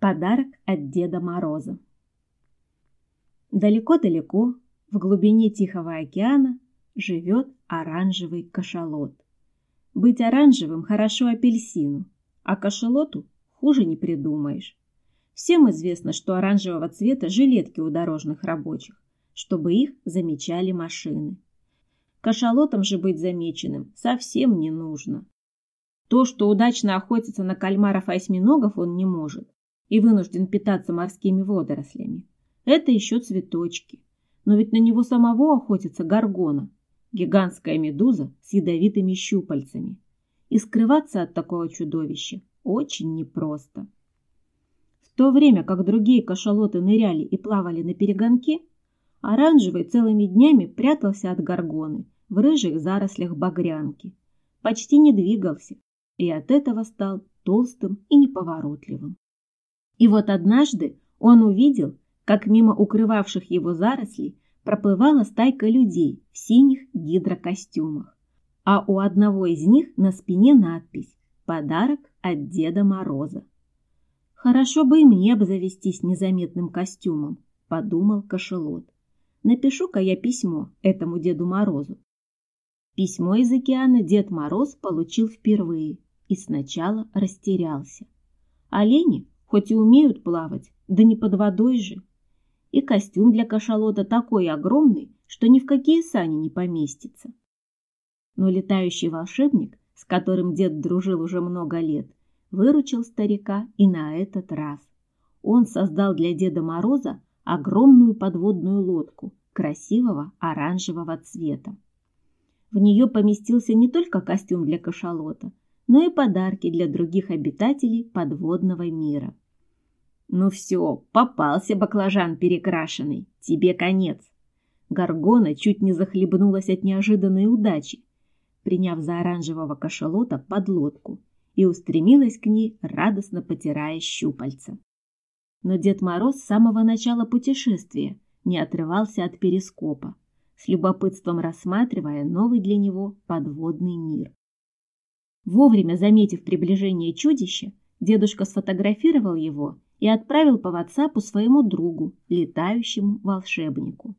Подарок от Деда Мороза. Далеко-далеко, в глубине Тихого океана, живет оранжевый кашалот. Быть оранжевым хорошо апельсину, а кашалоту хуже не придумаешь. Всем известно, что оранжевого цвета жилетки у дорожных рабочих, чтобы их замечали машины. Кашалотом же быть замеченным совсем не нужно. То, что удачно охотиться на кальмаров и осьминогов он не может, и вынужден питаться морскими водорослями. Это еще цветочки. Но ведь на него самого охотится горгона, гигантская медуза с ядовитыми щупальцами. И скрываться от такого чудовища очень непросто. В то время как другие кашалоты ныряли и плавали на перегонке, оранжевый целыми днями прятался от горгоны в рыжих зарослях багрянки, почти не двигался и от этого стал толстым и неповоротливым. И вот однажды он увидел, как мимо укрывавших его зарослей проплывала стайка людей в синих гидрокостюмах, а у одного из них на спине надпись «Подарок от Деда Мороза». «Хорошо бы и мне обзавестись незаметным костюмом», – подумал кошелот. «Напишу-ка я письмо этому Деду Морозу». Письмо из океана Дед Мороз получил впервые и сначала растерялся. Олени хоть и умеют плавать, да не под водой же. И костюм для кашалота такой огромный, что ни в какие сани не поместится. Но летающий волшебник, с которым дед дружил уже много лет, выручил старика и на этот раз. Он создал для Деда Мороза огромную подводную лодку красивого оранжевого цвета. В нее поместился не только костюм для кашалота, но и подарки для других обитателей подводного мира. Ну все, попался баклажан перекрашенный, тебе конец. Гаргона чуть не захлебнулась от неожиданной удачи, приняв за оранжевого кашалота подлодку и устремилась к ней, радостно потирая щупальца. Но Дед Мороз с самого начала путешествия не отрывался от перископа, с любопытством рассматривая новый для него подводный мир. Вовремя заметив приближение чудища, дедушка сфотографировал его и отправил по WhatsApp своему другу, летающему волшебнику.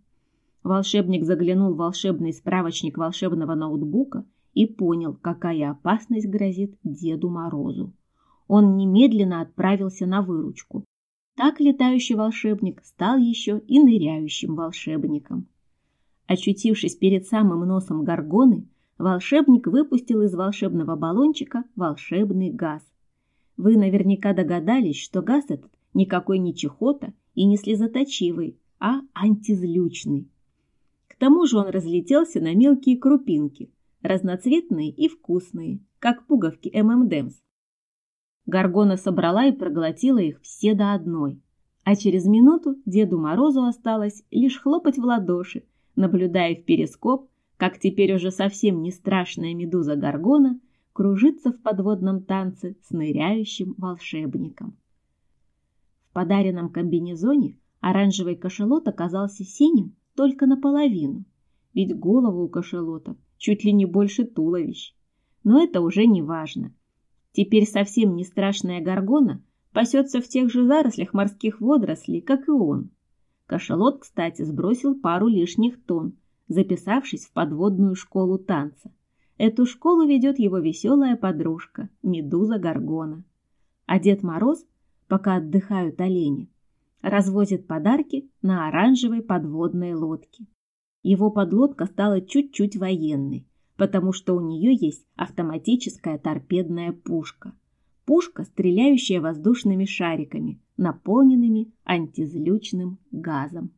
Волшебник заглянул в волшебный справочник волшебного ноутбука и понял, какая опасность грозит Деду Морозу. Он немедленно отправился на выручку. Так летающий волшебник стал еще и ныряющим волшебником. Очутившись перед самым носом горгоны, волшебник выпустил из волшебного баллончика волшебный газ. Вы наверняка догадались, что газ этот никакой не чехота и не слезоточивый, а антизлючный. К тому же он разлетелся на мелкие крупинки, разноцветные и вкусные, как пуговки ММДМС. Гаргона собрала и проглотила их все до одной, а через минуту Деду Морозу осталось лишь хлопать в ладоши, наблюдая в перископ как теперь уже совсем не страшная медуза Гаргона кружится в подводном танце с ныряющим волшебником. В подаренном комбинезоне оранжевый кошелот оказался синим только наполовину, ведь голову у кошелота чуть ли не больше туловищ. Но это уже не важно. Теперь совсем не страшная горгона пасется в тех же зарослях морских водорослей, как и он. Кошелот, кстати, сбросил пару лишних тонн, записавшись в подводную школу танца. Эту школу ведет его веселая подружка, Медуза Гаргона. А Дед Мороз, пока отдыхают олени, развозит подарки на оранжевой подводной лодке. Его подлодка стала чуть-чуть военной, потому что у нее есть автоматическая торпедная пушка. Пушка, стреляющая воздушными шариками, наполненными антизлючным газом.